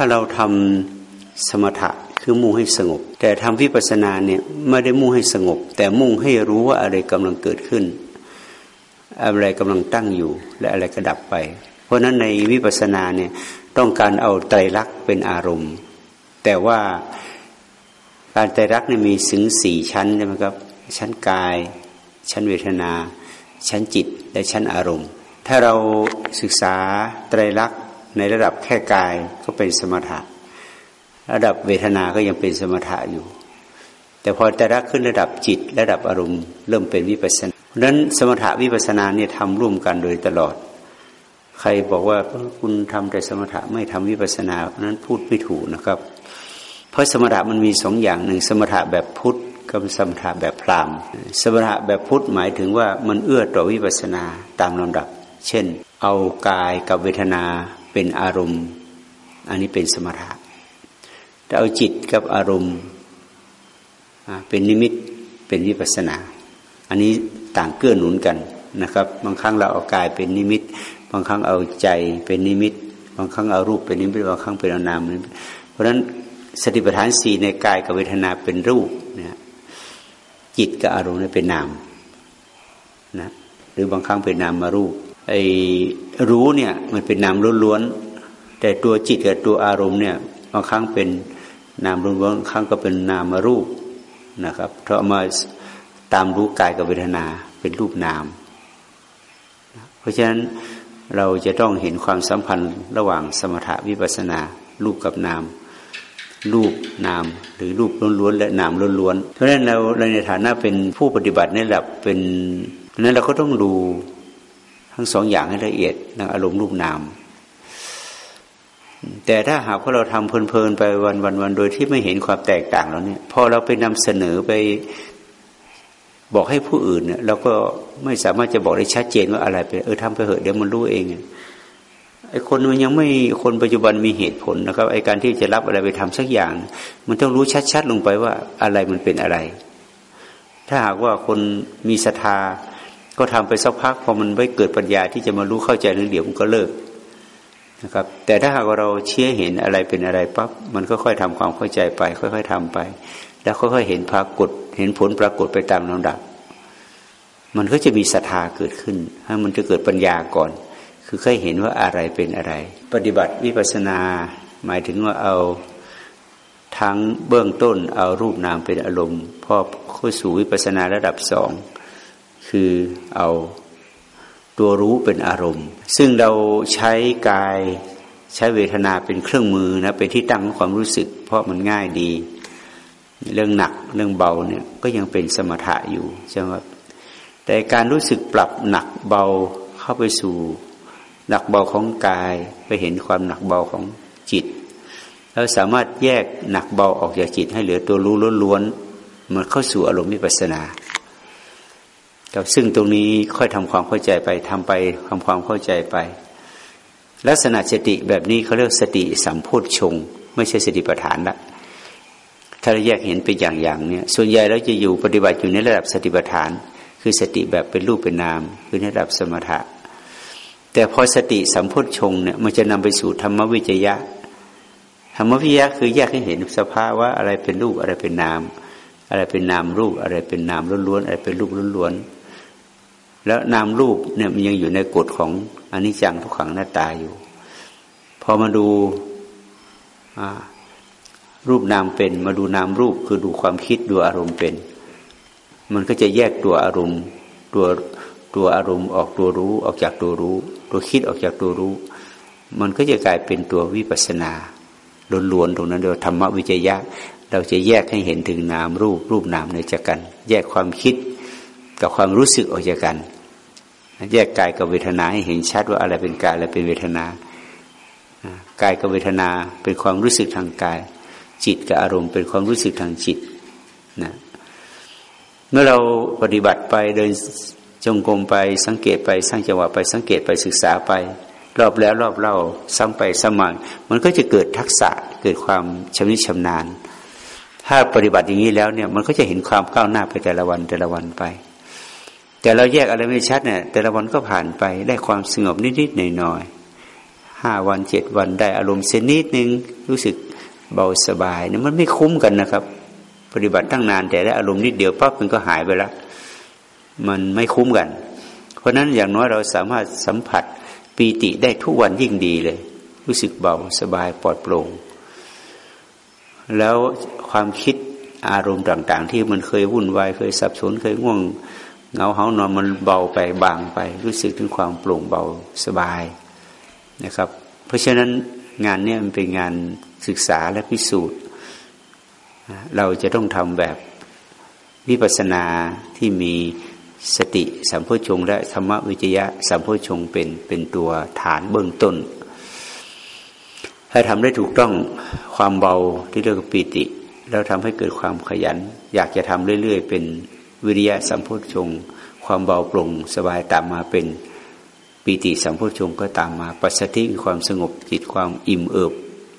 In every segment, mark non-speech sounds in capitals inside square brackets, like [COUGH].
าเราทำสมถะคือมุ่งให้สงบ แต่ทำวิปัสสนาเนี่ยไม่ได้มุ่งให้สงบ แต่มุ่งให้รู้ว่าอะไรกำลังเกิดขึ้น อะไรกำลังตั้งอยู่ และอะไรก็ดับไป เพราะฉะนั้นในวิปัสสนาเนี่ยต้องการเอาไตรลักษณ์เป็นอารมณ์ แต่ว่าการไตรลักษณ์เนี่ยมีถึงสี่ชั้นใช่ไหมครับ ชั้นกาย ชั้นเวทนา ชั้นจิตและชั้นอารมณ์ ถ้าเราศึกษาไตรลักษณ ในระดับแค่กายก็เป็นสมถะ ระดับเวทนาก็ยังเป็นสมถะอยู่ แต่พอแต่รักขึ้นระดับจิตระดับอารมณ์ เริ่มเป็นวิปัสสนาเพราะนั้นสมถะวิปัสสนาเนี่ยทำร่วมกันโดยตลอด ใครบอกว่าคุณทำแต่สมถะไม่ทำวิปัสสนาเพราะนั้นพูดไม่ถูกนะครับ เพราะสมถะมันมีสองอย่างหนึ่งสมถะแบบพุทธกับสมถะแบบพราหมณ์ สมถะแบบพุทธหมายถึงว่ามันเอื้อต่อวิปัสสนาตามลำดับ เช่น เอากายกับเวทนา เป็นอารมณ์ อันนี้เป็นสมถะแต่เอาจิตกับอารมณ์เป็นนิมิตเป็นวิปัสนา อันนี้ต่างเกื้อหนุนกันนะครับ บางครั้งเราเอากายเป็นนิมิต บางครั้งเอาใจเป็นนิมิต บางครั้งเอารูปเป็นนิมิต บางครั้งเป็นอนามเพราะฉะนั้นสติปัฏฐานสี่ในกายกับเวทนาเป็นรูปนะจิตกับอารมณ์เป็นนามนะหรือบางครั้งเป็นนามมารูป ไอ้รู้เนี่ยมันเป็นนามล้วนๆ แต่ตัวจิตกับตัวอารมณ์เนี่ยบางครั้งเป็นนามล้วนๆครั้งก็เป็นนามรูปนะครับเพราะมาตามรู้กายกับเวทนาเป็นรูปนาม เพราะฉะนั้นเราจะต้องเห็นความสัมพันธ์ระหว่างสมถะวิปัสนา รูปกับนาม รูปนาม หรือรูปล้วนๆและนามล้วนๆเพราะฉะนั้นเราในฐานะเป็นผู้ปฏิบัติในระดับเป็นนั้นเราก็ต้องดู ทั้งสองอย่างให้ละเอียดนะอารมณ์รูปนาม แต่ถ้าหากว่าเราทำเพลินๆไปวันวันวันโดยที่ไม่เห็นความแตกต่างแล้วเนี่ยพอเราไปนำเสนอไปบอกให้ผู้อื่นเนี่ยเราก็ไม่สามารถจะบอกได้ชัดเจนว่าอะไรเป็นเออทำไปเหอะเดี๋ยวมันรู้เองไอ้คนมันยังไม่คนปัจจุบันมีเหตุผลนะครับไอ้การที่จะรับอะไรไปทำสักอย่าง มันต้องรู้ชัดๆลงไปว่าอะไรมันเป็นอะไร ถ้าหากว่าคนมีศรัทธา ก็ทำไปสักพักพอมันไม่เกิดปัญญาที่จะมารู้เข้าใจเรื่องเดียวมันก็เลิกนะครับ แต่ถ้าหากเราเชี่ยเห็นอะไรเป็นอะไรปั๊บมันก็ค่อยทำความเข้าใจไป ค่อย ๆทำไป แล้วค่อยๆเห็นปรากฏ เห็นผลปรากฏไปตามลำดับ มันก็จะมีศรัทธาเกิดขึ้นให้มันจะเกิดปัญญาก่อน คือค่อยเห็นว่าอะไรเป็นอะไร ปฏิบัติวิปัสนา หมายถึงว่าเอาทั้งเบื้องต้นเอารูปนามเป็นอารมณ์พอเข้าสู่วิปัสนาระดับสอง คือเอาตัวรู้เป็นอารมณ์ ซึ่งเราใช้กายใช้เวทนาเป็นเครื่องมือนะเป็นที่ตั้งของความรู้สึก เพราะมันง่ายดี เรื่องหนักเรื่องเบาเนี่ยก็ยังเป็นสมถะอยู่ใช่ไหมแต่การรู้สึกปรับหนักเบาเข้าไปสู่หนักเบาของกายไปเห็นความหนักเบาของจิตเราสามารถแยกหนักเบาออกจากจิตให้เหลือตัวรู้ล้วนๆมันเข้าสู่อารมณ์มิปัสนา กับซึ่งตรงนี้ค่อยทำความเข้าใจไปทำไปทำความเข้าใจไป ลักษณะสติแบบนี้เขาเรียกสติสัมโพธชง ไม่ใช่สติปัฏฐานละถ้าเราแยกเห็นเป็นอย่างๆเนี่ยส่วนใหญ่เราจะอยู่ปฏิบัติอยู่ในระดับสติปัฏฐาน คือสติแบบเป็นรูปเป็นนาม คือในระดับสมถะ แต่พอสติสัมโพธชงเนี่ยมันจะนำไปสู่ธรรมวิจยะธรรมวิจยะคือแยกให้เห็นสภาวะอะไรเป็นรูปอะไรเป็นนาม อะไรเป็นนามรูปอะไรเป็นนามล้วนๆอะไรเป็นรูปล้วนๆ แล้วนามรูปเนี่ยมันยังอยู่ในกฎของอนิจจังทุกขังหน้าตาอยู่ พอมาดูรูปนามเป็น มาดูนามรูปคือดูความคิดดูอารมณ์เป็น มันก็จะแยกตัวอารมณ์ตัวตัวอารมณ์ออกตัวรู้ออกจากตัวรู้ ตัวคิดออกจากตัวรู้ มันก็จะกลายเป็นตัววิปัสนาล้วนๆตรงนั้นเดียวธรรมวิจยะ เราจะแยกให้เห็นถึงนามรูปรูปนามในจากกัน แยกความคิด กับความรู้สึกออกจากกัน แยกกายกับเวทนาให้เห็นชัดว่าอะไรเป็นกายอะไรเป็นเวทนากายกับเวทนาเป็นความรู้สึกทางกาย จิตกับอารมณ์เป็นความรู้สึกทางจิตนะเมื่อเราปฏิบัติไปเดินจงกรมไปสังเกตไปสร้างจังหวะไปสังเกตไปศึกษาไป รอบแล้วรอบเล่าซ้ำไปซ้ำมามันก็จะเกิดทักษะเกิดความชำนิชำนาญ ถ้าปฏิบัติอย่างนี้แล้วเนี่ยมันก็จะเห็นความก้าวหน้าไปแต่ละวันแต่ละวันไป แต่เราแยกอะไรไม่ชัดเนี่ยแต่ละวันก็ผ่านไปได้ความสงบนิดๆหน่อยๆห้าวันเจ็ดวันได้อารมณ์เสนิดนึงรู้สึกเบาสบายเนี่ยมันไม่คุ้มกันนะครับ ปฏิบัติตั้งนานแต่ได้อารมณ์นิดเดียวปั๊บมันก็หายไปแล้วมันไม่คุ้มกัน เพราะนั้นอย่างน้อยเราสามารถสัมผัสปีติได้ทุกวันยิ่งดีเลย รู้สึกเบาสบายปลอดโปร่งแล้วความคิดอารมณ์ต่าง ๆ ที่มันเคยวุ่นวายเคยสับสนเคยง่วง เงาเหานอนมันเบาไปบางไป รู้สึกถึงความโปร่งเบาสบายนะครับ เพราะฉะนั้นงานนี้มันเป็นงานศึกษาและพิสูจน์ เราจะต้องทำแบบวิปัสสนาที่มีสติสัมโพชงและธรรมวิจยะสัมโพชงเป็นเป็นตัวฐานเบื้องต้น ถ้าทำได้ถูกต้องความเบาที่เรียกว่าปีติ แล้วทำให้เกิดความขยัน อยากจะทำเรื่อย ๆ เป็น วิริยะสัมโพชงความเบาปร่งสบายตามมาเป็นปีติสัมโพชงก็ตามมา ปัสสติความสงบจิตความอิ่มเอิบ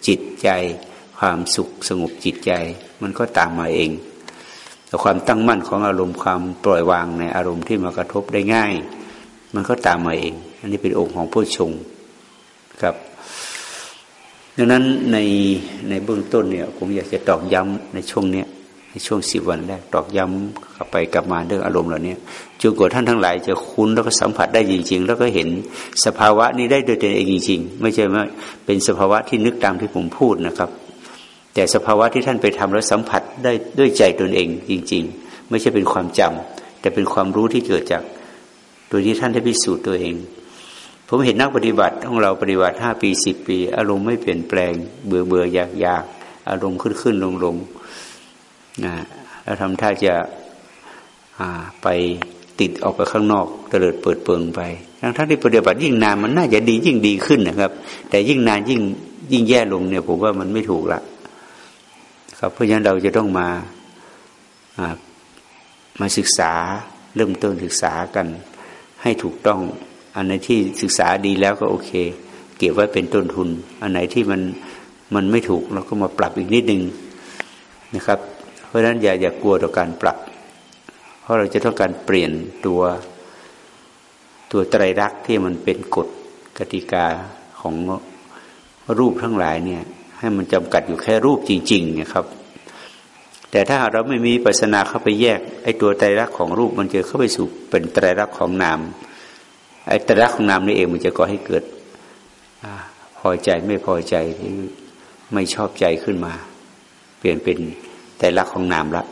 จิตใจ ความสุขสงบจิตใจ มันก็ตามมาเองแต่ความตั้งมั่นของอารมณ์ความปล่อยวางในอารมณ์ที่มากระทบได้ง่าย มันก็ตามมาเอง อันนี้เป็นองค์ของผู้ชงครับดังนั้นในในเบื้องต้นเนี่ยผมอยากจะตอกย้ำในช่วงเนี้ย ช่วงสิบวันแรกตอกย้ำกลับไปกลับมาเรื่องอารมณ์เหล่านี้จนกว่าท่านทั้งหลาย จะคุ้นแล้วก็สัมผัสได้จริง ๆ แล้วก็เห็นสภาวะนี้ได้โดยตัวเองจริง ๆ ไม่ใช่ว่าเป็นสภาวะที่นึกตามที่ผมพูดนะครับ แต่สภาวะที่ท่านไปทำแล้วสัมผัสได้ด้วยใจตนเองจริง ๆ ไม่ใช่เป็นความจำแต่เป็นความรู้ที่เกิดจากโดยที่ท่านได้พิสูจน์ตัวเอง ผมเห็นนักปฏิบัติของเราปฏิบัติห้าปีสิบปี อารมณ์ไม่เปลี่ยนแปลง เบื่อเบื่ออยากอยากอารมณ์ขึ้นขึ้นลงลง นะแล้วทำท่าจะไปติดออกไปข้างนอกเตลิดเปิดเปิงไปทั้งทั้งที่ปฏิบัติยิ่งนานมันน่าจะดียิ่งดีขึ้นนะครับ แต่ยิ่งนานยิ่งยิ่งแย่ลงเนี่ยผมว่ามันไม่ถูกละครับเพราะฉะนั้นเราจะต้องมามาศึกษาเริ่มต้นศึกษากัน ให้ถูกต้องอันไหนที่ศึกษาดีแล้วก็โอเค เก็บไว้เป็นต้นทุน อันไหนที่มันมันไม่ถูกเราก็มาปรับอีกนิดนึงนะครับ เพราะฉะนั้นอย่าอย่ากลัวต่อการปรับ เพราะเราจะต้องการเปลี่ยนตัวตัวไตรลักษณ์ที่มันเป็นกฎกติกาของรูปทั้งหลายเนี่ย ให้มันจำกัดอยู่แค่รูปจริง ๆ นะครับ แต่ถ้าเราไม่มีปัสนาเข้าไปแยกไอ้ตัวไตรลักษณ์ของรูปมันจะเข้าไปสู่เป็นไตรลักษณ์ของนามไอ้ไตรลักษณ์ของนามนี่เองมันจะก่อให้เกิดอพอใจไม่พอใจไม่ชอบใจขึ้นมา เปลี่ยนเป็น แต่ลักของนามละ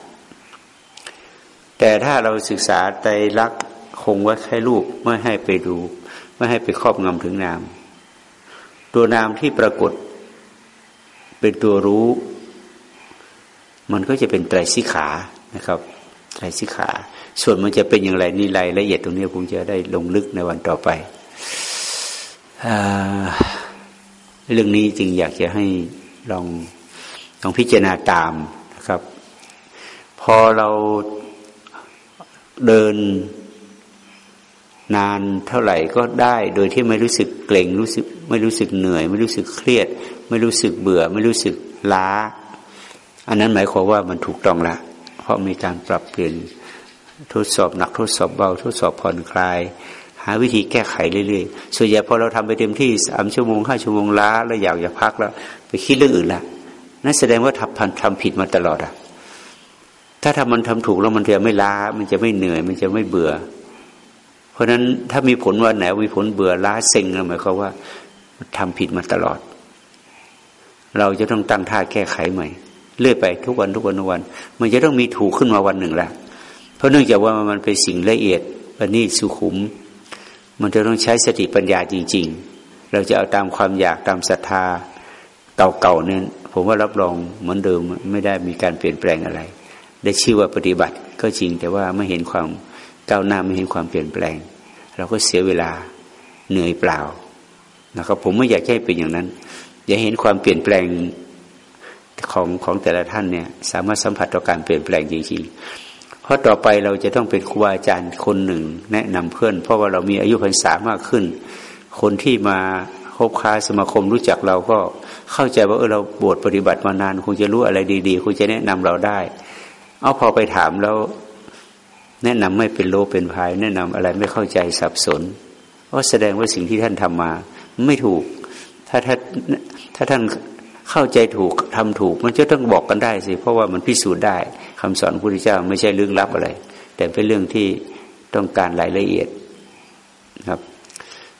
แต่ถ้าเราศึกษาใจรักคงไว้แค่รูปไม่ให้ไปดู ไม่ให้ไปครอบงำถึงนาม ตัวนามที่ปรากฏ เป็นตัวรู้ มันก็จะเป็นไตรสิขานะครับไตรสิขา ส่วนมันจะเป็นอย่างไรนี่รายละเอียดตรงนี้ผมจะได้ลงลึกในวันต่อไปเรื่องนี้จึงอยากจะให้ลองลองพิจารณาตาม อเราเดินนานเท่าไหร่ก็ได้ โดยที่ไม่รู้สึกเกร็งรู้สึก ไม่รู้สึกเหนื่อย ไม่รู้สึกเครียด ไม่รู้สึกเบื่อ ไม่รู้สึกล้า อันนั้นหมายความว่ามันถูกต้องละ เพราะมีการปรับเปลี่ยนทดสอบหนักทดสอบเบา ทดสอบผ่อนคลาย หาวิธีแก้ไขเรื่อยๆส่วนใหญ่พอเราทำไปเต็มที่สามชั่วโมงห้าชั่วโมงล้าแล้วอยากจะพักแล้ว ไปคิดเรื่องอื่นละนั่นแสดงว่าทำทำผิดมาตลอดอะ ถ้าทำมันทำถูกแล้วมันจะไม่ล้า มันจะไม่เหนื่อย มันจะไม่เบื่อ เพราะฉะนั้นถ้ามีผลวันไหนมีผลเบื่อล้าเซ็งหมายความว่าทำผิดมาตลอด เราจะต้องตั้งท่าแก้ไขใหม่เรื่อยไปทุกวันทุกวันทุกวัน มันจะต้องมีถูกขึ้นมาวันหนึ่งและเพราะเนื่องจากว่ามันเป็นสิ่งละเอียดประณีตสุขุม มันจะต้องใช้สติปัญญาจริง ๆ เราจะเอาตามความอยากตามศรัทธาเก่าๆเนี่ยผมว่ารับรองเหมือนเดิมไม่ได้มีการเปลี่ยนแปลงอะไร ได้ชื่อว่าปฏิบัติก็จริงแต่ว่าไม่เห็นความก้าวหน้าไม่เห็นความเปลี่ยนแปลง เราก็เสียเวลาเหนื่อยเปล่านะครับผมไม่อยากให้เป็นอย่างนั้น อยากเห็นความเปลี่ยนแปลงของของแต่ละท่านเนี่ย สามารถสัมผัสต่อการเปลี่ยนแปลงจริงๆ เพราะต่อไปเราจะต้องเป็นครูอาจารย์คนหนึ่ง แนะนำเพื่อน เพราะว่าเรามีอายุพรรษามากขึ้น คนที่มาคบค้าสมาคมรู้จักเราก็เข้าใจว่าเออเราบวชปฏิบัติมานานคงจะรู้อะไรดี ๆคงจะแนะนำเราได้ เอาพอไปถามแล้ว แนะนำไม่เป็นโลเป็นภายแนะนำอะไรไม่เข้าใจสับสนเพราะแสดงว่าสิ่งที่ท่านทำมา ไม่ถูก ถ้าถ้าถ้าท่านเข้าใจถูกทำถูก มันจะต้องบอกกันได้สิ เพราะว่ามันพิสูจน์ได้คำสอนพระพุทธเจ้าไม่ใช่เรื่องลับอะไร แต่เป็นเรื่องที่ต้องการรายละเอียดครับ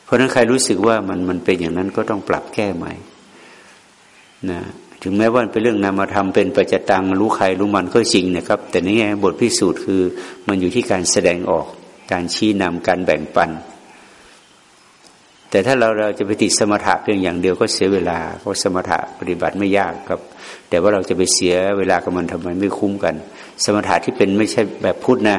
เพราะนั้นใครรู้สึกว่ามันมันเป็นอย่างนั้นก็ต้องปรับแก้ใหม่นะ ถึงแม้ว่าเป็นเรื่องนามธรรมเป็นปัจจตังรู้ใครรู้มันก็จริงนะครับ แต่นี่บทพิสูจน์คือมันอยู่ที่การแสดงออก การชี้นำการแบ่งปัน แต่ถ้าเราเราจะไปติดสมถะเพียงอย่างเดียวก็เสียเวลา เพราะสมถะปฏิบัติไม่ยากครับ แต่ว่าเราจะไปเสียเวลากับมันทำไมไม่คุ้มกัน สมถะที่เป็นไม่ใช่แบบพุทธนะ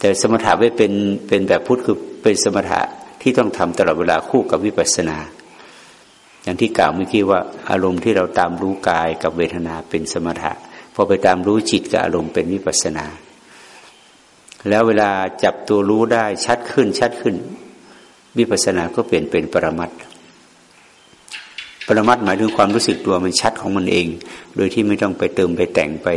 แต่สมถะไม่เป็นเป็นแบบพุทธคือเป็นสมถะที่ต้องทำตลอดเวลาคู่กับวิปัสสนา อย่างที่กล่าวเมื่อกี้ว่าอารมณ์ที่เราตามรู้กายกับเวทนาเป็นสมถะพอไปตามรู้จิตกับอารมณ์เป็นวิปัสนา แล้วเวลาจับตัวรู้ได้ชัดขึ้นชัดขึ้น วิปัสนาก็เปลี่ยนเป็นปรมัตปรมัตหมายถึงความรู้สึกตัวมันชัดของมันเอง โดยที่ไม่ต้องไปเติมไปแต่งไป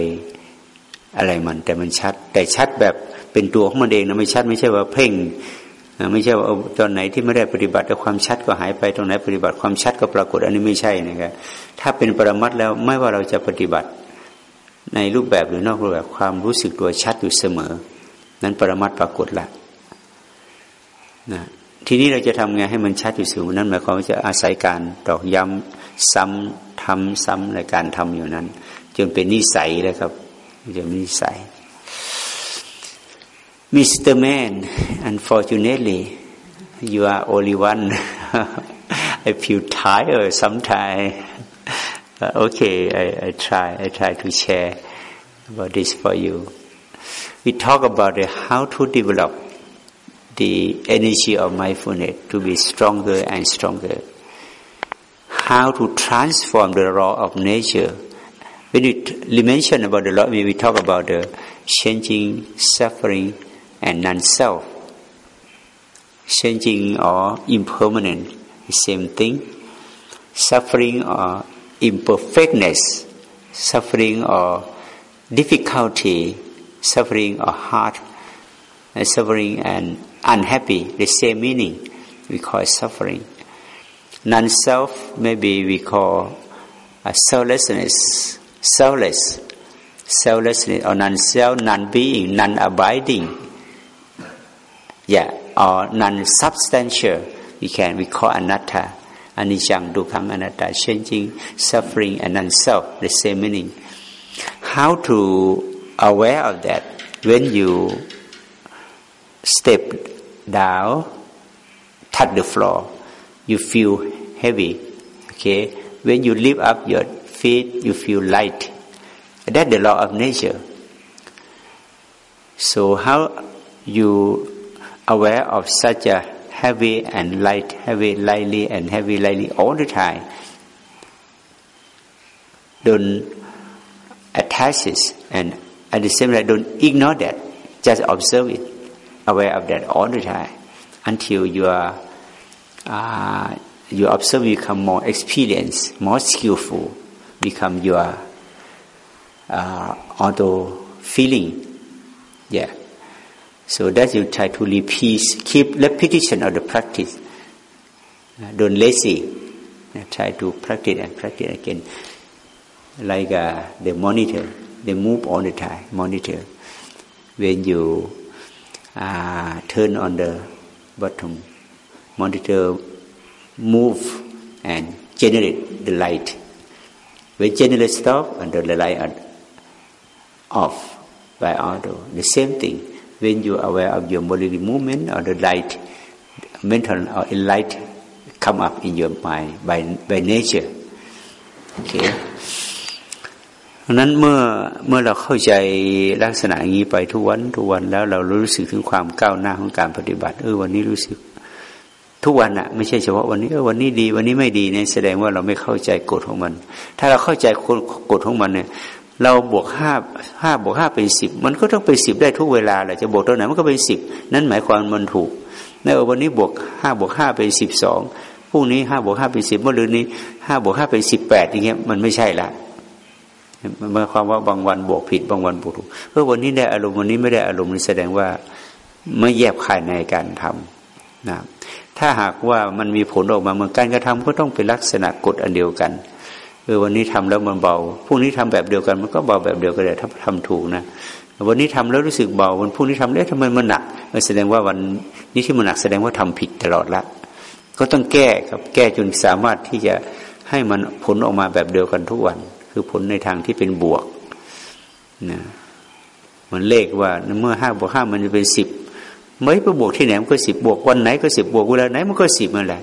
อะไรมัน แต่มันชัด แต่ชัดแบบเป็นตัวของมันเองนะไม่ชัดไม่ใช่ว่าเพ่ง ไม่ใช่ว่าตอนไหนที่ไม่ได้ปฏิบัติแต่ความชัดก็หายไปตรงไหนปฏิบัติความชัดก็ปรากฏอันนี้ไม่ใช่นะครับถ้าเป็นปรมัตแล้วไม่ว่าเราจะปฏิบัติในรูปแบบหรือนอกรูปแบบความรู้สึกตัวชัดอยู่เสมอ นั้นปรมัตปรากฏละนะทีนี้เราจะทำไงให้มันชัดอยู่เสมอนั้นหมายความว่าจะอาศัยการตอกย้ำซ้ำทำซ้ำในการทำอยู่นั้น จนเป็นนิสัยเลยครับจะนิสัย Mr. Man, unfortunately, you are only one. [LAUGHS] I feel tired sometimes. Uh, okay, I, I try. I try to share about this for you. We talk about uh, how to develop the energy of mindfulness to be stronger and stronger. How to transform the law of nature. When we mention about the law, we talk about the changing, suffering, and non-self. Changing or impermanent, same thing. Suffering or imperfectness, suffering or difficulty, suffering or hard, and suffering and unhappy, the same meaning. We call suffering. Non-self, maybe we call a selflessness, selfless, selflessness or non-self, non-being, non-abiding yeah, or non-substantial, we can we call anatta, anicca, dukkha, anatta, changing, suffering, and non-self, the same meaning. How to aware of that when you step down, touch the floor, you feel heavy. Okay, when you lift up your feet, you feel light. That's the law of nature. So how you aware of such a heavy and light, heavy, lightly, and heavy, lightly all the time. Don't attach it, and at the same time, don't ignore that. Just observe it, aware of that all the time, until you are uh, you observe, become more experienced, more skillful, become your uh, auto feeling. Yeah. So that you try to repeat, keep repetition of the practice. Uh, don't lazy. Uh, try to practice and practice again. Like uh, the monitor, they move all the time. Monitor. When you uh, turn on the bottom, monitor move and generate the light. When generate stop and the light are off by auto. The same thing when you are aware of your bodily movement or the light, mental or light come up in your mind by by nature โอเคนั้นเมื่อเมื่อเราเข้าใจลักษณะอย่างนี้ไปทุกวันทุกวันแล้วเรารู้สึกถึงความก้าวหน้าของการปฏิบัติ เออวันนี้รู้สึก ทุกวันอะไม่ใช่เฉพาะวันนี้เออวันนี้ดี วันนี้ไม่ดีเนี่ยแสดงว่าเราไม่เข้าใจกฎของมัน ถ้าเราเข้าใจกฎของมันเนี่ย เราบวกห้าห้าบวกห้าเป็นสิบมันก็ต้องเป็นสิบได้ทุกเวลาแหละจะบวกตัวไหนมันก็เป็นสิบนั่นหมายความมันถูกในวันนี้บวกห้าบวกห้าเป็นสิบสองพรุ่งนี้ห้าบวกห้าเป็นสิบเมื่อรืนนี้ห้าบวกห้าเป็นสิบแปดอย่างเงี้ยมันไม่ใช่ละหมายความว่าบางวันบวกผิดบางวันบวกถูกเออวันนี้ได้อารมณ์วันนี้ไม่ได้อารมณ์นี่แสดงว่าไม่แยบคายในการทำนะถ้าหากว่ามันมีผลออกมาเหมือนการกระทำก็ต้องเป็นลักษณะกฎอันเดียวกัน ออวันนี้ทำแล้วมันเบาพรุ่งนี้ทำแบบเดียวกัน มันก็เบาแบบเดียวกันเลยถ้าทำถูกนะวันนี้ทำแล้วรู้สึกเบาวันพรุ่งนี้ทำแล้วทำไมมันหนักแสดงว่าวันนี้ที่มันหนักแสดงว่าทำผิดตลอดละ ก็ต้องแก้ครับแก้จนสามารถที่จะให้มันผลออกมาแบบเดียวกันทุกวัน คือผลในทางที่เป็นบวกนะมันเลขว่าเมื่อห้าบวกห้ามันจะเป็นสิบไม่ไปบวกที่ไหนมันก็สิบบวกวันไหนก็สิบบวกเวลาไหนมันก็สิบนั่นแหละ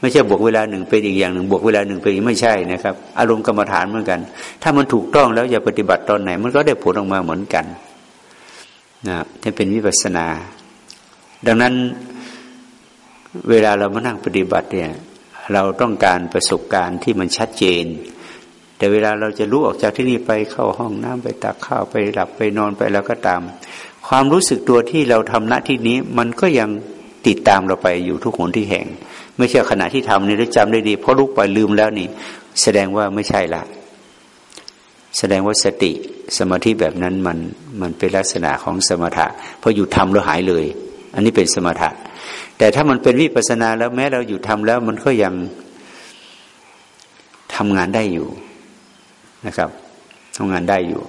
ไม่ใช่บวกเวลาหนึ่งเป็นอีกอย่างหนึ่งบวกเวลาหนึ่งเป็นอีกไม่ใช่นะครับ อารมณ์กรรมฐานเหมือนกัน ถ้ามันถูกต้องแล้วอย่าปฏิบัติตอนไหน มันก็ได้ผลออกมาเหมือนกันนะถ้าเป็นวิปัสนา ดังนั้นเวลาเรามานั่งปฏิบัติเนี่ย เราต้องการประสบการณ์ที่มันชัดเจน แต่เวลาเราจะรู้ออกจากที่นี่ไปเข้าห้องน้ำไปตักข้าวไปหลับไปนอนไปแล้วก็ตาม ความรู้สึกตัวที่เราทำหน้าที่นี้ มันก็ยังติดตามเราไปอยู่ทุกหนที่แห่ง ไม่ใช่ขณะที่ทำนี่ได้จำได้ดีเพราะลุกไปลืมแล้วนี่ แสดงว่าไม่ใช่ละ แสดงว่าสติสมาธิแบบนั้นมันมันเป็นลักษณะของสมถะพออยู่ทำแล้วหายเลย อันนี้เป็นสมถะ แต่ถ้ามันเป็นวิปัสนาแล้วแม้เราอยู่ทำแล้วมันก็ยังทำงานได้อยู่นะครับทำงานได้อยู่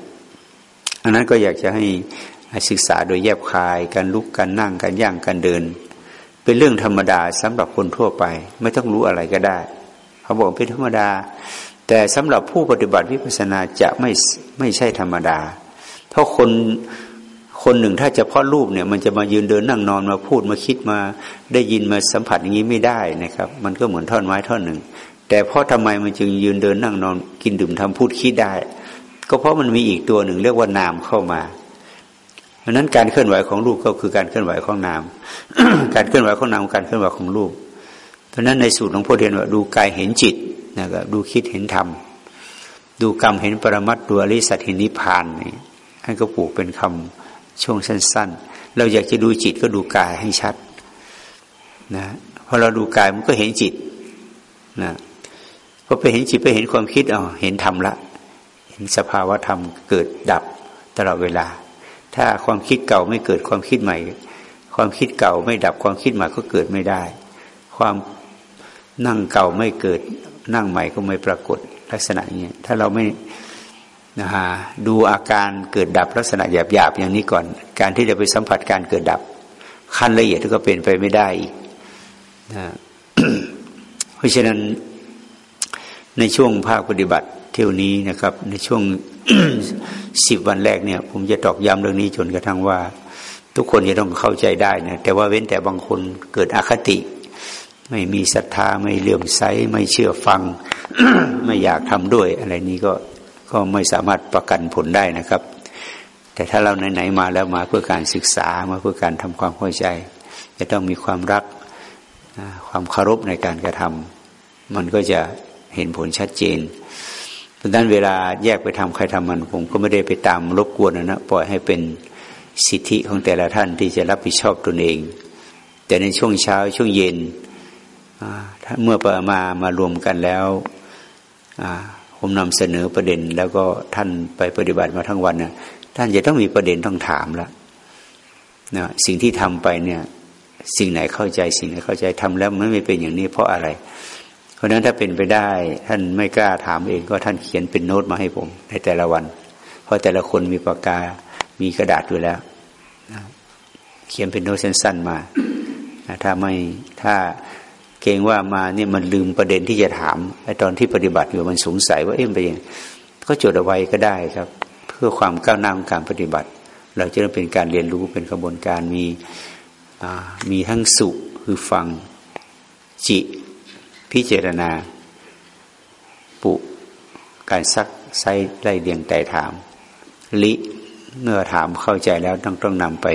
อันนั้นก็อยากจะให้ศึกษาโดยแยบคาย การลุกการนั่งการย่างการเดิน เป็นเรื่องธรรมดาสำหรับคนทั่วไป ไม่ต้องรู้อะไรก็ได้ เขาบอกเป็นธรรมดา แต่สำหรับผู้ปฏิบัติวิปัสสนาจะไม่ไม่ใช่ธรรมดา เพราะคนคนหนึ่งถ้าจะพาะรูปเนี่ย มันจะมายืนเดินนั่งนอนมาพูดมาคิดมาได้ยินมาสัมผัสอย่างนี้ไม่ได้นะครับ มันก็เหมือนท่อนไม้ท่อนหนึ่ง แต่เพราะทำไมมันจึงยืนเดินนั่งนอนกินดื่มทำพูดคิดได้ ก็เพราะมันมีอีกตัวหนึ่งเรียกว่านามเข้ามา เพราะนั้นการเคลื่อนไหวของรูปก็คือการเคลื่อนไหวของนาม การเคลื่อนไหวของนามการเคลื่อนไหวของรูป เพราะนั้นในสูตรของพ่อเทียนว่าดูกายเห็นจิตนะครับดูคิดเห็นธรรม ดูกรรมเห็นปรมัตดูอริสัตเห็นนิพพานนี่ให้ก็ปลูกเป็นคำช่วงสั้น ๆ เราอยากจะดูจิตก็ดูกายให้ชัดนะพอเราดูกายมันก็เห็นจิตนะพอไปเห็นจิตไปเห็นความคิดอ๋อเห็นธรรมละ เห็นสภาวะธรรมเกิดดับตลอดเวลา ถ้าความคิดเก่าไม่เกิดความคิดใหม่ ความคิดเก่าไม่ดับความคิดใหม่ก็เกิดไม่ได้ ความนั่งเก่าไม่เกิดนั่งใหม่ก็ไม่ปรากฏลักษณะอย่างนี้ถ้าเราไม่นะฮะดูอาการเกิดดับลักษณะหยาบๆอย่างนี้ก่อน การที่จะไปสัมผัสการเกิดดับ ขั้นละเอียดก็เป็นไปไม่ได้อีกนะเพราะฉะนั้นในช่วงภาคปฏิบัติ เที่ยวนี้นะครับ ในช่วงสิบวันแรกเนี่ย ผมจะตอกย้ำเรื่องนี้จนกระทั่งว่า ทุกคนจะต้องเข้าใจได้นะแต่ว่าเว้นแต่บางคนเกิดอคติ ไม่มีศรัทธาไม่เลื่อมใสไม่เชื่อฟัง ไม่อยากทำด้วย อะไรนี้ก็ก็ไม่สามารถประกันผลได้นะครับ แต่ถ้าเราไหนๆมาแล้วมาเพื่อการศึกษามาเพื่อการทำความเข้าใจ จะต้องมีความรักความเคารพในการกระทำมันก็จะเห็นผลชัดเจน เพราะนั้นเวลาแยกไปทำใครทำมัน ผมก็ไม่ได้ไปตามรบกวนนะปล่อยให้เป็นสิทธิของแต่ละท่านที่จะรับผิดชอบตนเอง แต่ในช่วงเช้าช่วงเย็นเมื่อประมามารวมกันแล้วผมนำเสนอประเด็น แล้วก็ท่านไปปฏิบัติมาทั้งวันนะท่านจะต้องมีประเด็นต้องถามละนะสิ่งที่ทำไปเนี่ย สิ่งไหนเข้าใจสิ่งไหนเข้าใจทำแล้วมันไม่เป็นอย่างนี้เพราะอะไร ราะนั้นถ้าเป็นไปได้ ท่านไม่กล้าถามเองก็ท่านเขียนเป็นโน้ตมาให้ผม ในแต่ละวัน เพราะแต่ละคนมีปากกา มีกระดาษอยู่แล้วเขียนเป็นโน้ตสั้นๆมาถ้าไม่ถ้าเกรงว่ามาเนี่ยมันลืมประเด็นที่จะถามไอ้ตอนที่ปฏิบัติอยู่มันสงสัยว่าเอ๊ะเป็นยังก็จดเอาไว้ก็ได้ครับ เพื่อความก้าวหน้าของการปฏิบัติ เราจะเป็นการเรียนรู้เป็นกระบวนการมีมีทั้งสุคือฟังจิ พิจารณา ปุการซักไซไล่เดียงแต่ถาม ลิเมื่อถามเข้าใจแล้วต้องต้องนำไป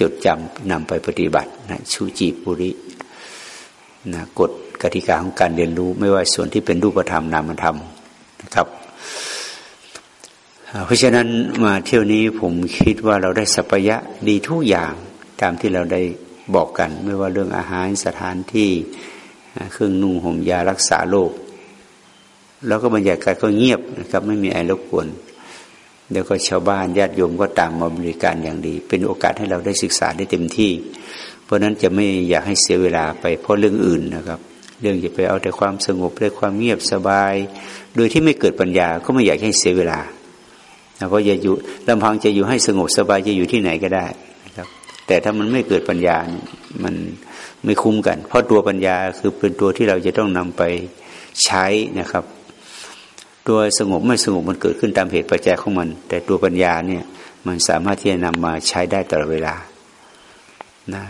จดจำนำไปปฏิบัตินะชูจิปุรินะกฎกติกาของการเรียนรู้ไม่ว่าส่วนที่เป็นรูปธรรมนามธรรมนะครับ เพราะฉะนั้นมาเที่ยวนี้ผมคิดว่าเราได้สัพยะดีทุกอย่างตามที่เราได้บอกกัน ไม่ว่าเรื่องอาหารสถานที่ เครื่องนุ่งห่มยารักษาโรคแล้วก็บรรยากาศก็เงียบนะครับ ไม่มีอะไอรบกวนเดี๋ยวก็ชาวบ้านญาติโยมก็ตามมาบริการอย่างดี เป็นโอกาสให้เราได้ศึกษาได้เต็มที่ เพราะนั้นจะไม่อยากให้เสียเวลาไปเพราะเรื่องอื่นนะครับ เรื่องจะไปเอาแต่ความสงบได้ความเงียบสบาย โดยที่ไม่เกิดปัญญาก็ไม่อยากให้เสียเวลาเพราะจะอยู่ลำพังจะอยู่ให้สงบสบายจะอยู่ที่ไหนก็ได้ แต่ถ้ามันไม่เกิดปัญญามันไม่คุ้มกัน เพราะตัวปัญญาคือเป็นตัวที่เราจะต้องนำไปใช้นะครับ ตัวสงบไม่สงบมันเกิดขึ้นตามเหตุปัจจัยของมัน แต่ตัวปัญญาเนี่ยมันสามารถที่จะนำมาใช้ได้ตลอดเวลานะ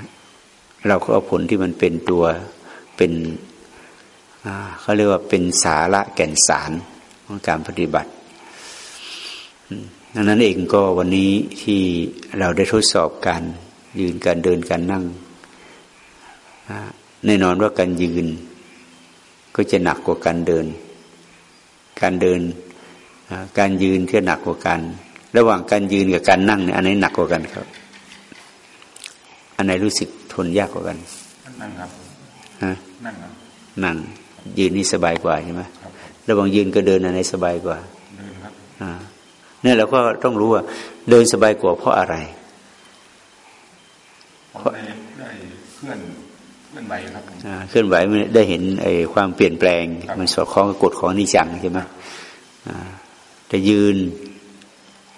เราก็เอาผลที่มันเป็นตัวเป็นเขาเรียกว่าเป็นสาระแก่นสารของการปฏิบัติดังนั้นเองก็วันนี้ที่เราได้ทดสอบการ ยืนการเดินการนั่งแน่นอนว่าการยืน ก็จะหนักกว่าการเดิน การเดินการยืนก็หนักกว่ากัน ระหว่างการยืนกับการนั่งเนี่ยอันไหนหนักกว่ากันครับ อันไหนรู้สึกทนยากกว่ากัน นั่งครับฮะนั่งครับนั่งยืนนี่สบายกว่าใช่ไหมระหว่างยืนกับเดินอันไหนสบายกว่าเดินครับอ่าเนี่ยเราก็ต้องรู้ว่าเดินสบายกว่าเพราะอะไรผม ได้ได้เคลื่อนเคลื่อนไหวครับผมอ่าเคลื่อนไหวมันได้เห็นไอ้ความเปลี่ยนแปลงครับมันสอดคล้องกับกฎของนิจังใช่ไหมอ่าแต่ยืน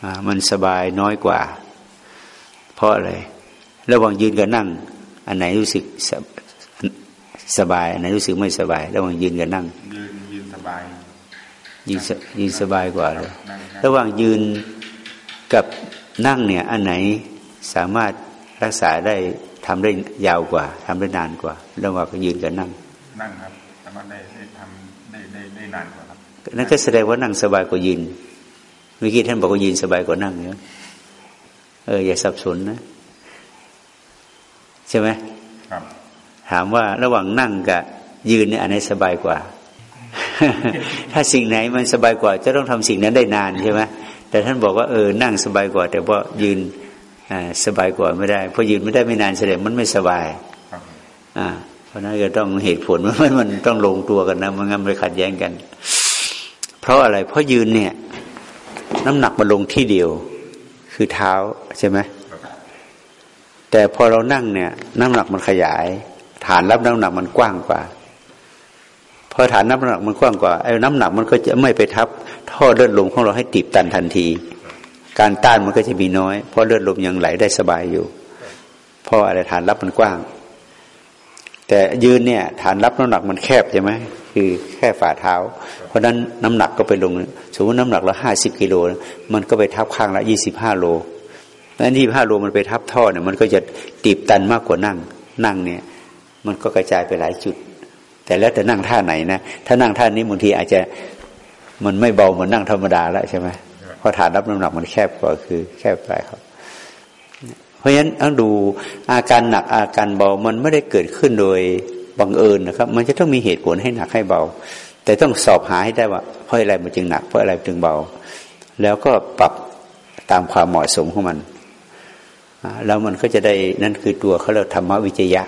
อ่ามันสบายน้อยกว่า เพราะอะไรระหว่างยืนกับนั่ง อันไหนรู้สึกสบสบาย อันไหนรู้สึกไม่สบาย ระหว่างยืนกับนั่ง ยืนยืนสบายยืนสยืนสบายกว่าเลยนั่งนั่งระหว่างยืนกับนั่งเนี่ย อันไหนสามารถ รักษาได้ทำได้ยาวกว่าทำได้นานกว่าระหว่างยืนกับนั่ง นั่งครับสามารถได้ได้ทำได้ได้ได้นานกว่าครับนั่นก็แสดงว่านั่งสบายกว่ายืนเมื่อกี้ท่านบอกว่ายืนสบายกว่านั่งเนี่ยเออ อย่าสับสนนะ ใช่ไหมครับ ถามว่าระหว่างนั่งกับยืนเนี่ยอันไหนสบายกว่า ถ้าสิ่งไหนมันสบายกว่า จะต้องทำสิ่งนั้นได้นานใช่ไหมแต่ท่านบอกว่าเออนั่งสบายกว่า แต่ว่ายืนอ่า สบายกว่าไม่ได้เพราะยืนไม่ได้ไม่นานแสดงมันไม่สบายครับอ่าเพราะนั้นก็ต้องเหตุผลว่ามันต้องลงตัวกันนะมันงั้นไปขัดแย้งกัน เพราะอะไร เพราะยืนเนี่ย น้ำหนักมันลงที่เดียว คือเท้าใช่ไหมแต่พอเรานั่งเนี่ย น้ำหนักมันขยาย ฐานรับน้ำหนักมันกว้างกว่าพอฐานน้ำหนักมันกว้างกว่าไอ้น้ำหนักมันก็จะไม่ไปทับท่อเลือดลมของเราให้ตีบตันทันที การต้านมันก็จะมีน้อย เพราะเลือดลมยังไหลได้สบายอยู่ เพราะอะไรฐานรับมันกว้าง แต่ยืนเนี่ย ฐานรับน้ำหนักมันแคบใช่ไหมคือแค่ฝ่าเท้า เพราะฉะนั้นน้ำหนักก็ไปลง สมมติน้ำหนักละห้าสิบกิโลมันก็ไปทับข้างละยี่สิบห้าโลแล้วยี่ห้าโลมันไปทับท่อเนี่ยมันก็จะตีบตันมากกว่านั่ง นั่งเนี่ย มันก็กระจายไปหลายจุด แต่แล้วแต่นั่งท่าไหนนะถ้านั่งท่านี้บางทีอาจจะมันไม่เบาเหมือนนั่งธรรมดาแล้วใช่ไหม ราะฐานรับน้ำหนักมันแคบกว่าคือ แคบไปครับ เพราะฉะนั้นต้องดูอาการหนักอาการเบามันไม่ได้เกิดขึ้นโดยบังเอิญนะครับ มันจะต้องมีเหตุผลให้หนักให้เบา แต่ต้องสอบหาให้ได้ว่าเพราะอะไรมันจึงหนักเพราะอะไรจึงเบา แล้วก็ปรับตามความเหมาะสมของมันแล้วมันก็จะได้นั่นคือตัวเขาเรียกธรรมวิจยะ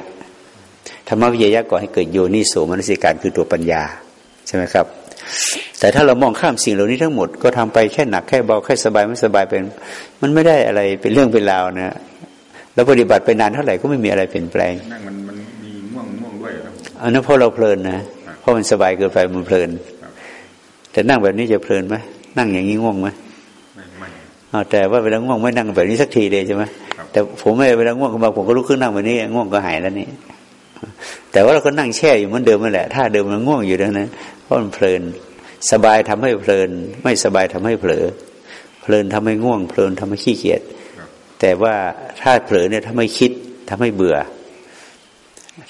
ธรรมวิจยะก่อให้เกิดโยนิโสมนสิการคือตัวปัญญา ใช่ไหมครับ แต่ถ้าเรามองข้ามสิ่งเหล่านี้ทั้งหมดก็ทำไปแค่หนักแค่เบาแค่สบายไม่สบายเป็น มันไม่ได้อะไรเป็นเรื่องเป็นราวนะแล้วปฏิบัติไปนานเท่าไหร่ก็ไม่มีอะไรเปลี่ยนแปลงนั่งมันมันมีง่วงง่วงด้วยครับผมอันนั้นเพราะเราเพลินนะเพราะมันสบายเกินไปมันเพลินครับแต่นั่งแบบนี้จะเพลินไหมนั่งอย่างนี้ง่วงไหมไม่ไม่อ้าวแต่ว่าเวลาง่วงไม่นั่งแบบนี้สักทีเลยใช่ไหมครับแต่ผมไม่เวลาง่วงขึ้นมาผมก็ลุกขึ้นนั่งแบบนี้ง่วงก็หายแล้วนี่แต่ว่าเราก็นั่งแช่อยู่เหมือนเดิมนั่นแหละถ้าเดิมมันง่วงอยู่ดังนั้น เพราะมันเพลิน สบายทำให้เพลิน ไม่สบายทำให้เผลอ เพลินทำให้ง่วง เพลินทำให้ขี้เกียจครับแต่ว่าถ้าเผลอเนี่ยทำให้คิดทำให้เบื่อ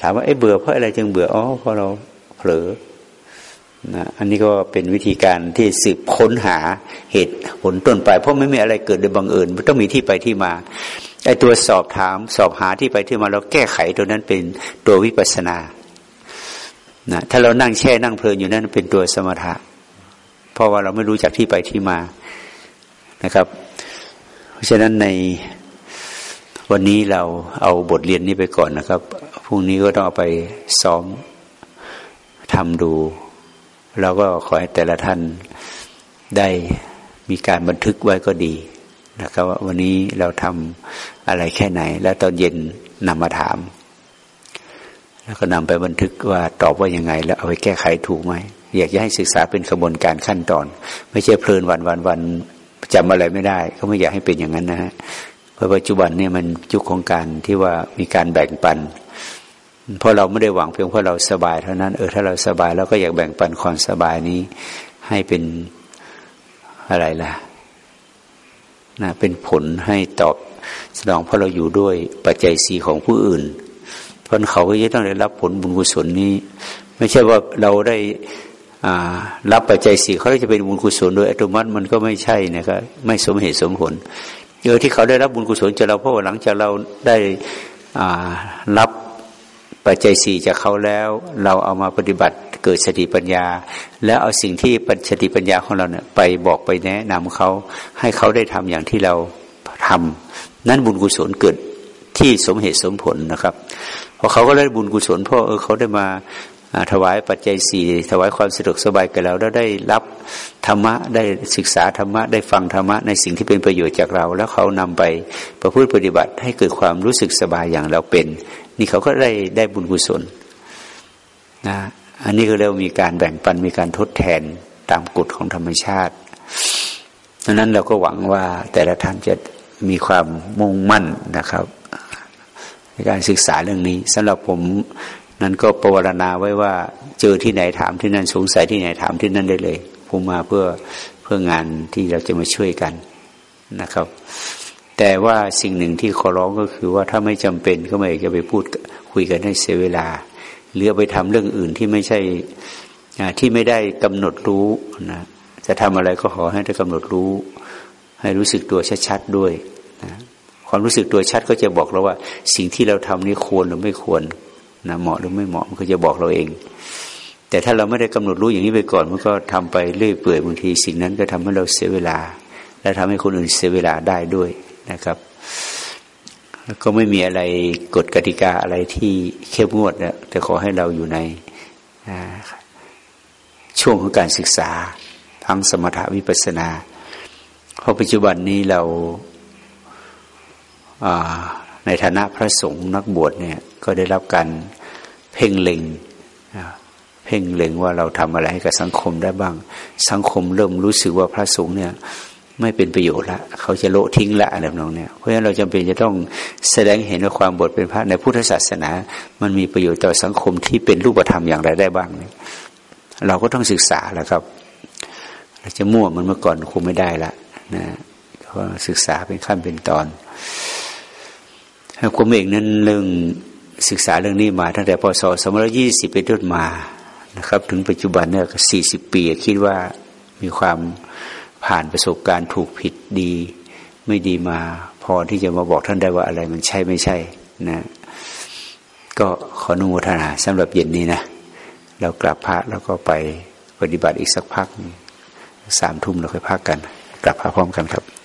ถามว่าไอ้เบื่อเพราะอะไรจึงเบื่ออ๋อเพราะเราเผลอนะอันนี้ก็เป็นวิธีการที่สืบค้นหาเหตุผลต้นไปเพราะไม่มีอะไรเกิดโดยบังเอิญมันต้องมีที่ไปที่มาไอ้ตัวสอบถาม สอบหาที่ไปที่มาเราแก้ไขตัวนั้นเป็นตัววิปัสสนา นะถ้าเรานั่งแช่นั่งเพลินอยู่นั่นเป็นตัวสมถะ เพราะว่าเราไม่รู้จักที่ไปที่มานะครับ เพราะฉะนั้นในวันนี้เราเอาบทเรียนนี้ไปก่อนนะครับพรุ่งนี้ก็ต้องเอาไปซ้อมทำดูเราก็ขอให้แต่ละท่านได้มีการบันทึกไว้ก็ดีนะครับว่าวันนี้เราทำอะไรแค่ไหน แล้วตอนเย็นนำมาถาม แล้วก็นำไปบันทึกว่าตอบว่ายังไง แล้วเอาไปแก้ไขถูกไหมอยากจะให้ศึกษาเป็นกระบวนการขั้นตอน ไม่ใช่เพลินวันวันวันจำอะไรไม่ได้ ก็ไม่อยากให้เป็นอย่างนั้นนะฮะเพราะปัจจุบันเนี่ยมันยุคของการที่ว่ามีการแบ่งปันเพราะเราไม่ได้หวังเพียงเพราะเราสบายเท่านั้นเออถ้าเราสบายเราก็อยากแบ่งปันความสบายนี้ ให้เป็นอะไรล่ะนะเป็นผลให้ตอบสนองเพราะเราอยู่ด้วยปัจจัยสีของผู้อื่น เพราะเขาก็จะต้องได้รับผลบุญกุศลนี้ ไม่ใช่ว่าเราได้รับปัจจัยสี่เขาจะเป็นบุญกุศลโดยอัตโนมัติมันก็ไม่ใช่นะครับไม่สมเหตุสมผลเออที่เขาได้รับบุญกุศลจากเราเพราะว่าหลังจากเราได้รับปัจจัยสี่จากเขาแล้ว เราเอามาปฏิบัติเกิดสติปัญญา แล้วเอาสิ่งที่ปัญสติปัญญาของเราเนี่ยไปบอกไปแนะนำเขาให้เขาได้ทำอย่างที่เราทำนั้นบุญกุศลเกิดที่สมเหตุสมผลนะครับ พอเขาก็ได้บุญกุศลเพราะเออเขาได้มาถวายปัจจัยสี่ถวายความสะดวกสบายกับเราแล้วได้รับธรรมะได้ศึกษาธรรมะได้ฟังธรรมะในสิ่งที่เป็นประโยชน์จากเรา แล้วเขานำไปประพฤติปฏิบัติให้เกิดความรู้สึกสบายอย่างเราเป็น นี่เขาก็ได้ได้บุญกุศลนะอันนี้ก็เรียกมีการแบ่งปันมีการทดแทนตามกฎของธรรมชาติดังนั้นเราก็หวังว่าแต่ละท่านจะมีความมุ่งมั่นนะครับ ในการศึกษาเรื่องนี้สำหรับผมนั้นก็ประวรณาไว้ว่า เจอที่ไหนถามที่นั่นสงสัยที่ไหนถามที่นั่นได้เลยผมมาเพื่อเพื่องานที่เราจะมาช่วยกันนะครับ แต่ว่าสิ่งหนึ่งที่ขอร้องก็คือว่าถ้าไม่จำเป็นก็ไม่จะไปพูดคุยกันให้เสียเวลาหรือไปทำเรื่องอื่นที่ไม่ใช่ที่ไม่ได้กำหนดรู้นะจะทำอะไรก็ขอให้ได้กำหนดรู้ ให้รู้สึกตัวชัดๆด้วยนะ ความรู้สึกตัวชัดก็จะบอกเราว่า สิ่งที่เราทำนี่ควรหรือไม่ควรนะเหมาะหรือไม่เหมาะมันก็จะบอกเราเอง แต่ถ้าเราไม่ได้กำหนดรู้อย่างนี้ไปก่อน มันก็ทำไปเรื่อยเปื่อยบางที สิ่งนั้นก็ทำให้เราเสียเวลา และทำให้คนอื่นเสียเวลาได้ด้วยนะครับแล้วก็ไม่มีอะไรกฎกติกาอะไรที่เข้มงวดนะแต่ขอให้เราอยู่ในช่วงของการศึกษาทั้งสมถาวิปัสนา เพราะปัจจุบันนี้เรา ในฐานะพระสงฆ์นักบวชเนี่ยก็ได้รับการเพ่งเล็งเพ่งเล็งว่าเราทำอะไรให้กับสังคมได้บ้าง สังคมเริ่มรู้สึกว่าพระสงฆ์เนี่ยไม่เป็นประโยชน์ละเขาจะโละทิ้งละอะไรแบบนี้เพราะฉะนั้นเราจำเป็นจะต้องแสดงเห็นว่าความบทเป็นพระในพุทธศาสนา มันมีประโยชน์ต่อสังคมที่เป็นรูปธรรมอย่างไรได้บ้างเนี่ยเราก็ต้องศึกษาแหละครับเราจะมั่วมันเมื่อก่อนคงไม่ได้ละนะก็ศึกษาเป็นขั้นเป็นตอน ผมเองนั้นเรื่องศึกษาเรื่องนี้มาตั้งแต่พศสองร้อยี่สิบเป็นต้นมานะครับ ถึงปัจจุบันเนี่ยสี่สิบปีคิดว่ามีความผ่านประสบการณ์ถูกผิดดี ไม่ดีมา พอที่จะมาบอกท่านได้ว่าอะไรมันใช่ไม่ใช่นะก็ขออนุโมทนาสำหรับเย็นนี้นะ เรากลับพระแล้วก็ไปปฏิบัติอีกสักพักสามทุ่มเราค่อยพักกัน กลับพระพร้อมกันครับ